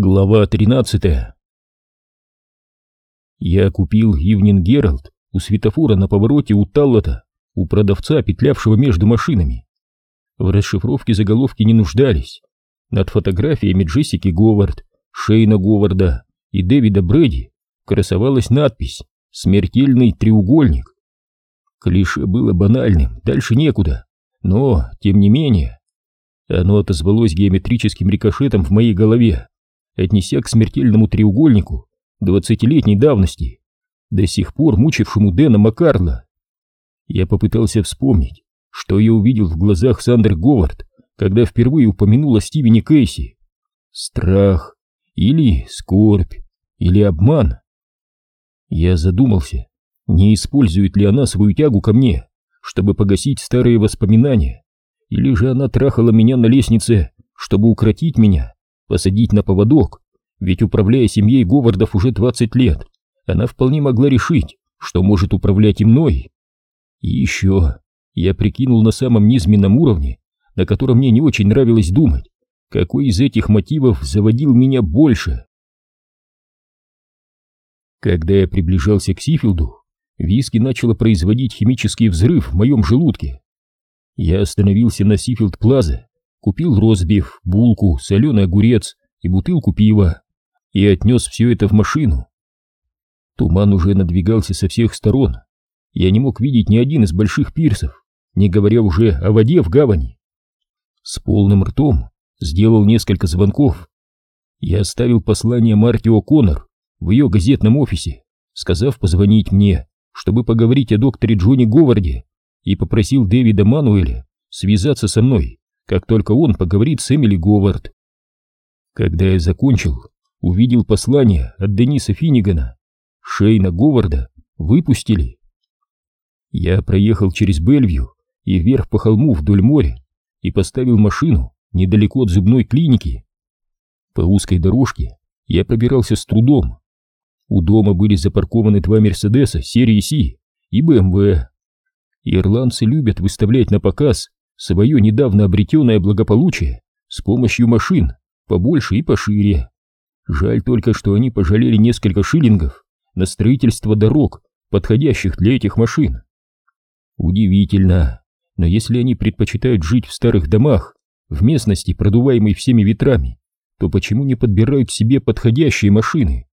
Глава 13 Я купил Ивнин Геральт у светофора на повороте у Таллота, у продавца, петлявшего между машинами. В расшифровке заголовки не нуждались. Над фотографиями Джессики Говард, Шейна Говарда и Дэвида Брэди красовалась надпись «Смертельный треугольник». Клише было банальным, дальше некуда, но, тем не менее, оно отозвалось геометрическим рикошетом в моей голове отнеся к смертельному треугольнику двадцатилетней давности, до сих пор мучившему Дэна Маккарла. Я попытался вспомнить, что я увидел в глазах Сандер Говард, когда впервые упомянул о Стивене Кейси. Страх, или скорбь, или обман. Я задумался, не использует ли она свою тягу ко мне, чтобы погасить старые воспоминания, или же она трахала меня на лестнице, чтобы укротить меня посадить на поводок, ведь управляя семьей Говардов уже 20 лет, она вполне могла решить, что может управлять и мной. И еще я прикинул на самом низменном уровне, на котором мне не очень нравилось думать, какой из этих мотивов заводил меня больше. Когда я приближался к Сифилду, виски начало производить химический взрыв в моем желудке. Я остановился на Сифилд-Плаза купил розбив, булку, соленый огурец и бутылку пива и отнес все это в машину. Туман уже надвигался со всех сторон. Я не мог видеть ни один из больших пирсов, не говоря уже о воде в гавани. С полным ртом сделал несколько звонков. Я оставил послание Марти О'Коннор в ее газетном офисе, сказав позвонить мне, чтобы поговорить о докторе Джонни Говарде, и попросил Дэвида Мануэля связаться со мной как только он поговорит с Эмили Говард. Когда я закончил, увидел послание от Дениса Финнигана. Шейна Говарда выпустили. Я проехал через Бельвью и вверх по холму вдоль моря и поставил машину недалеко от зубной клиники. По узкой дорожке я пробирался с трудом. У дома были запаркованы два Мерседеса серии Си и БМВ. Ирландцы любят выставлять на показ свое недавно обретенное благополучие с помощью машин побольше и пошире. Жаль только, что они пожалели несколько шиллингов на строительство дорог, подходящих для этих машин. Удивительно, но если они предпочитают жить в старых домах, в местности, продуваемой всеми ветрами, то почему не подбирают себе подходящие машины?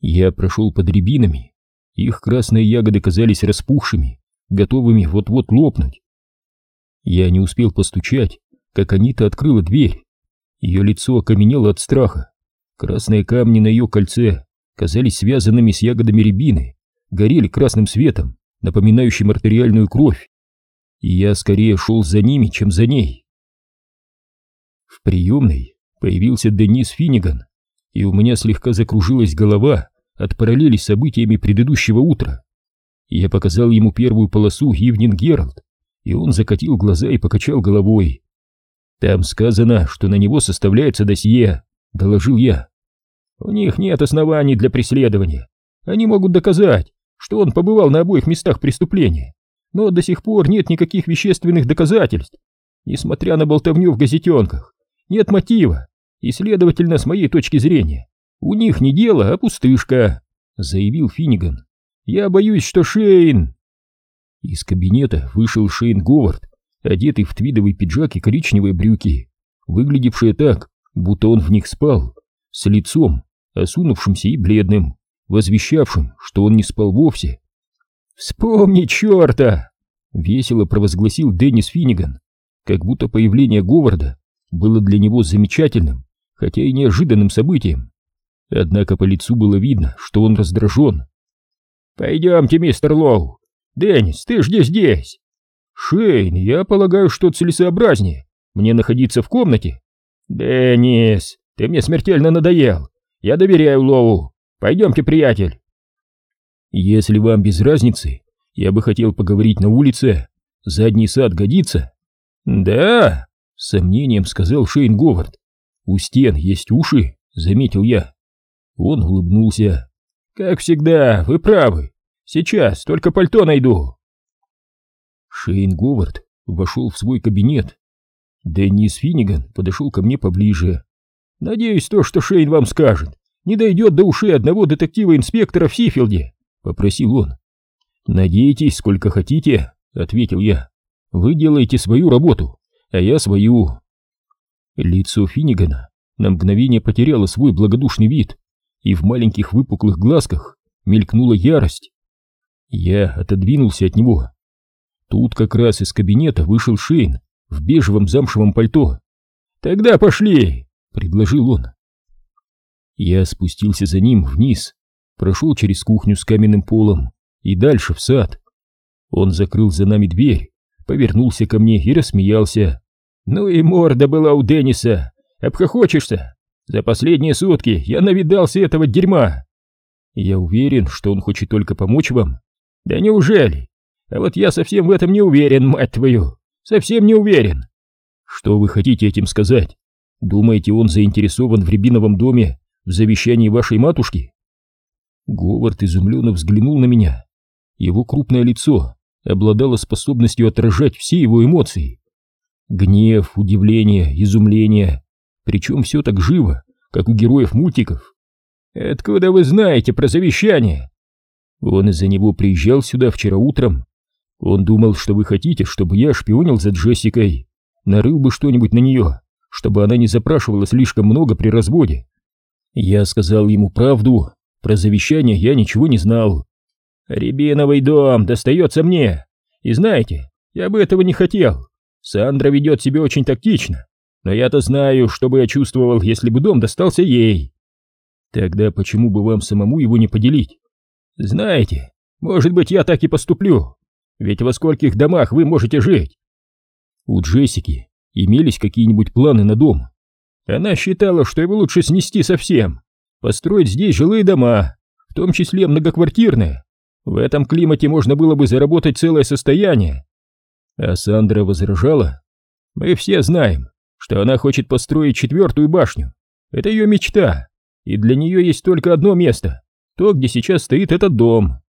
Я прошел под рябинами, их красные ягоды казались распухшими, готовыми вот-вот лопнуть. Я не успел постучать, как Анита открыла дверь. Ее лицо окаменело от страха. Красные камни на ее кольце казались связанными с ягодами рябины, горели красным светом, напоминающим артериальную кровь. И я скорее шел за ними, чем за ней. В приемной появился Денис Финниган, и у меня слегка закружилась голова от параллели с событиями предыдущего утра. Я показал ему первую полосу Ивнин Геральд, и он закатил глаза и покачал головой. «Там сказано, что на него составляется досье», — доложил я. «У них нет оснований для преследования. Они могут доказать, что он побывал на обоих местах преступления, но до сих пор нет никаких вещественных доказательств. Несмотря на болтовню в газетенках, нет мотива, и, следовательно, с моей точки зрения, у них не дело, а пустышка», — заявил Финниган. «Я боюсь, что Шейн...» Из кабинета вышел Шейн Говард, одетый в твидовый пиджак и коричневые брюки, выглядевшие так, будто он в них спал, с лицом, осунувшимся и бледным, возвещавшим, что он не спал вовсе. «Вспомни черта!» — весело провозгласил Деннис Финниган, как будто появление Говарда было для него замечательным, хотя и неожиданным событием. Однако по лицу было видно, что он раздражен. «Пойдемте, мистер Лоу, «Деннис, ты жди здесь!» «Шейн, я полагаю, что целесообразнее мне находиться в комнате?» «Деннис, ты мне смертельно надоел! Я доверяю Лоу! Пойдемте, приятель!» «Если вам без разницы, я бы хотел поговорить на улице. Задний сад годится?» «Да!» — с сомнением сказал Шейн Говард. «У стен есть уши», — заметил я. Он улыбнулся. «Как всегда, вы правы. Сейчас, только пальто найду. Шейн Говард вошел в свой кабинет. Деннис Финниган подошел ко мне поближе. Надеюсь, то, что Шейн вам скажет, не дойдет до ушей одного детектива-инспектора в Сифилде, попросил он. Надейтесь, сколько хотите, ответил я. Вы делаете свою работу, а я свою. Лицо Финнигана на мгновение потеряло свой благодушный вид, и в маленьких выпуклых глазках мелькнула ярость. Я отодвинулся от него. Тут как раз из кабинета вышел Шейн в бежевом замшевом пальто. «Тогда пошли!» — предложил он. Я спустился за ним вниз, прошел через кухню с каменным полом и дальше в сад. Он закрыл за нами дверь, повернулся ко мне и рассмеялся. «Ну и морда была у Денниса! Обхохочешься! За последние сутки я навидался этого дерьма!» «Я уверен, что он хочет только помочь вам». «Да неужели? А вот я совсем в этом не уверен, мать твою! Совсем не уверен!» «Что вы хотите этим сказать? Думаете, он заинтересован в рябиновом доме, в завещании вашей матушки?» Говард изумленно взглянул на меня. Его крупное лицо обладало способностью отражать все его эмоции. Гнев, удивление, изумление. Причем все так живо, как у героев мультиков. «Откуда вы знаете про завещание?» Он из-за него приезжал сюда вчера утром. Он думал, что вы хотите, чтобы я шпионил за Джессикой. Нарыл бы что-нибудь на нее, чтобы она не запрашивала слишком много при разводе. Я сказал ему правду, про завещание я ничего не знал. «Рябиновый дом достается мне, и знаете, я бы этого не хотел. Сандра ведет себя очень тактично, но я-то знаю, что бы я чувствовал, если бы дом достался ей». «Тогда почему бы вам самому его не поделить?» Знаете, может быть, я так и поступлю. Ведь во скольких домах вы можете жить? У Джессики имелись какие-нибудь планы на дом. Она считала, что его лучше снести совсем, построить здесь жилые дома, в том числе многоквартирные. В этом климате можно было бы заработать целое состояние. А Сандра возражала. Мы все знаем, что она хочет построить четвертую башню. Это ее мечта, и для нее есть только одно место то, где сейчас стоит этот дом.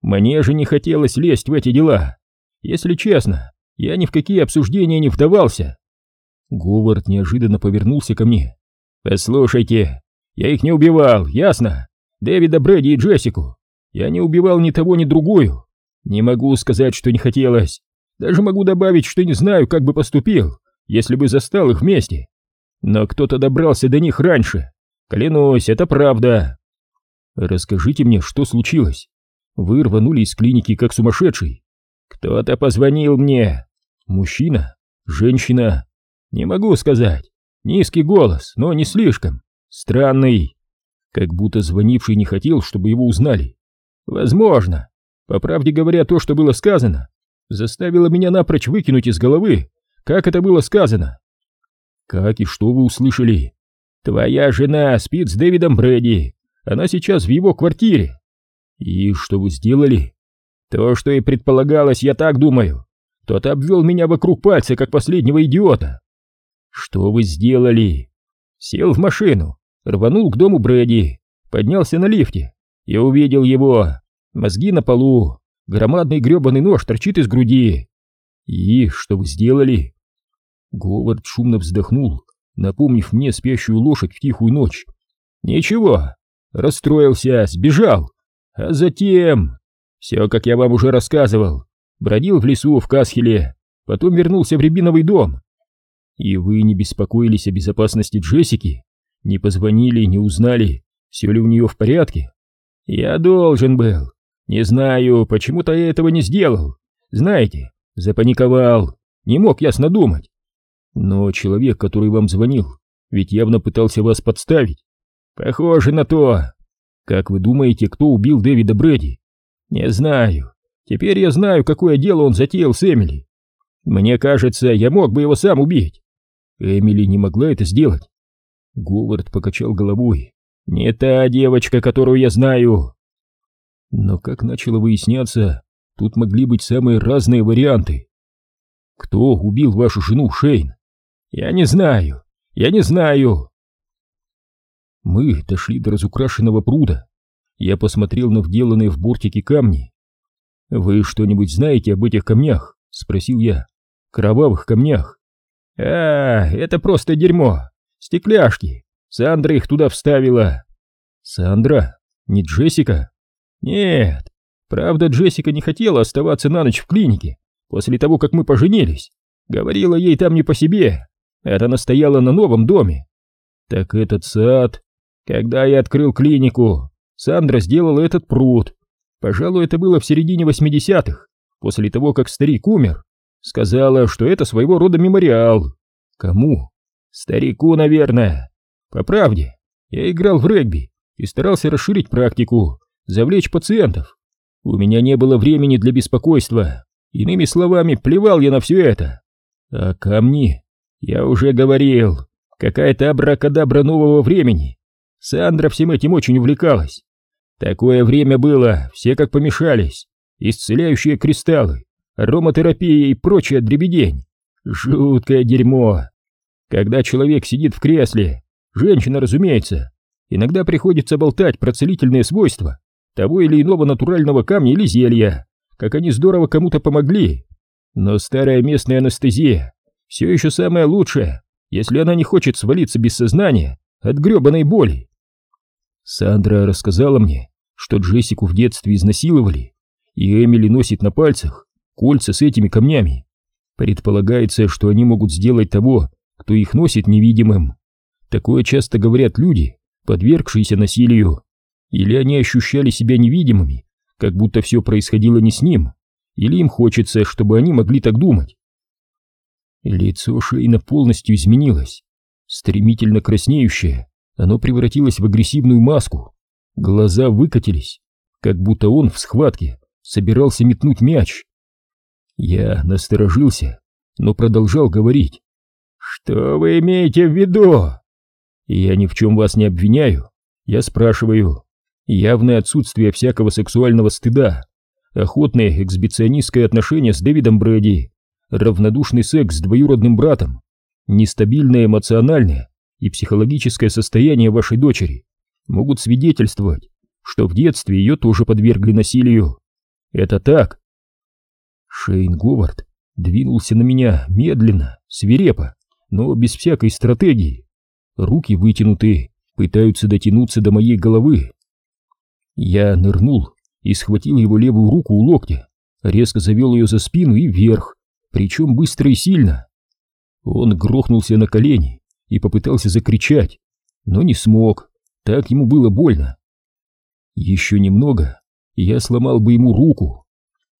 Мне же не хотелось лезть в эти дела. Если честно, я ни в какие обсуждения не вдавался. Говард неожиданно повернулся ко мне. «Послушайте, я их не убивал, ясно? Дэвида, Брэди и Джессику. Я не убивал ни того, ни другую. Не могу сказать, что не хотелось. Даже могу добавить, что не знаю, как бы поступил, если бы застал их вместе. Но кто-то добрался до них раньше. Клянусь, это правда. Расскажите мне, что случилось? Вы рванули из клиники как сумасшедший. Кто-то позвонил мне. Мужчина? Женщина? Не могу сказать. Низкий голос, но не слишком. Странный. Как будто звонивший не хотел, чтобы его узнали. Возможно. По правде говоря, то, что было сказано, заставило меня напрочь выкинуть из головы, как это было сказано. Как и что вы услышали? Твоя жена спит с Дэвидом Брэди. Она сейчас в его квартире. И что вы сделали? То, что и предполагалось, я так думаю. Кто-то обвел меня вокруг пальца, как последнего идиота. Что вы сделали? Сел в машину, рванул к дому Брэди, поднялся на лифте и увидел его. Мозги на полу, громадный гребаный нож торчит из груди. И что вы сделали? Говард шумно вздохнул, напомнив мне спящую лошадь в тихую ночь. Ничего, расстроился, сбежал. А затем... Все, как я вам уже рассказывал. Бродил в лесу в Касхеле, потом вернулся в Рябиновый дом. И вы не беспокоились о безопасности Джессики? Не позвонили, не узнали, все ли у нее в порядке? Я должен был. Не знаю, почему-то я этого не сделал. Знаете, запаниковал, не мог ясно думать. Но человек, который вам звонил, ведь явно пытался вас подставить. Похоже на то. Как вы думаете, кто убил Дэвида Брэди? Не знаю. Теперь я знаю, какое дело он затеял с Эмили. Мне кажется, я мог бы его сам убить. Эмили не могла это сделать. Говард покачал головой. Не та девочка, которую я знаю. Но как начало выясняться, тут могли быть самые разные варианты. Кто убил вашу жену, Шейн? Я не знаю. Я не знаю. Мы дошли до разукрашенного пруда. Я посмотрел на вделанные в бортики камни. «Вы что-нибудь знаете об этих камнях?» — спросил я. «Кровавых камнях». «А, это просто дерьмо. Стекляшки. Сандра их туда вставила. Сандра? Не Джессика? Нет. Правда, Джессика не хотела оставаться на ночь в клинике после того, как мы поженились. Говорила ей там не по себе. Это настояла на новом доме. Так этот сад... Когда я открыл клинику, Сандра сделала этот пруд. Пожалуй, это было в середине 80-х, после того, как старик умер. Сказала, что это своего рода мемориал. Кому? Старику, наверное. По правде, я играл в регби и старался расширить практику, завлечь пациентов. У меня не было времени для беспокойства. Иными словами, плевал я на все это. А камни? Я уже говорил, какая-то абракадабра нового времени. Сандра всем этим очень увлекалась. Такое время было, все как помешались. Исцеляющие кристаллы, ароматерапия и прочая дребедень. Жуткое дерьмо. Когда человек сидит в кресле, женщина, разумеется, иногда приходится болтать про целительные свойства того или иного натурального камня или зелья, как они здорово кому-то помогли. Но старая местная анестезия все еще самое лучшее, если она не хочет свалиться без сознания от гребаной боли. Сандра рассказала мне, что Джессику в детстве изнасиловали, и Эмили носит на пальцах кольца с этими камнями. Предполагается, что они могут сделать того, кто их носит невидимым. Такое часто говорят люди, подвергшиеся насилию. Или они ощущали себя невидимыми, как будто все происходило не с ним, или им хочется, чтобы они могли так думать. Лицо Шейна полностью изменилось. Стремительно краснеющее, оно превратилось в агрессивную маску. Глаза выкатились, как будто он в схватке собирался метнуть мяч. Я насторожился, но продолжал говорить. «Что вы имеете в виду?» «Я ни в чем вас не обвиняю. Я спрашиваю. Явное отсутствие всякого сексуального стыда, охотное эксбиционистское отношение с Дэвидом Брэди, равнодушный секс с двоюродным братом, нестабильное эмоциональное и психологическое состояние вашей дочери могут свидетельствовать, что в детстве ее тоже подвергли насилию. Это так?» Шейн Говард двинулся на меня медленно, свирепо, но без всякой стратегии. Руки вытянуты, пытаются дотянуться до моей головы. Я нырнул и схватил его левую руку у локтя, резко завел ее за спину и вверх, причем быстро и сильно. Он грохнулся на колени и попытался закричать, но не смог, так ему было больно. Еще немного, и я сломал бы ему руку.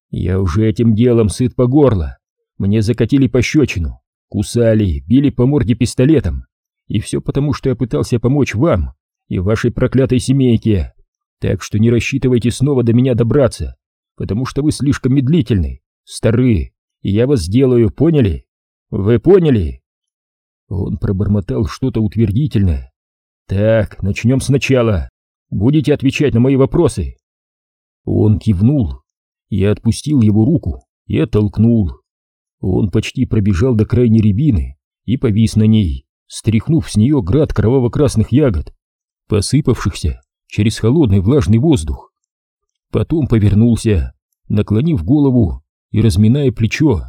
Я уже этим делом сыт по горло. Мне закатили пощечину, кусали, били по морде пистолетом. И все потому, что я пытался помочь вам и вашей проклятой семейке. Так что не рассчитывайте снова до меня добраться, потому что вы слишком медлительны, стары, и я вас сделаю, поняли? Вы поняли?» Он пробормотал что-то утвердительное. «Так, начнем сначала. Будете отвечать на мои вопросы?» Он кивнул. Я отпустил его руку и оттолкнул. Он почти пробежал до крайней рябины и повис на ней, стряхнув с нее град кроваво-красных ягод, посыпавшихся через холодный влажный воздух. Потом повернулся, наклонив голову и разминая плечо.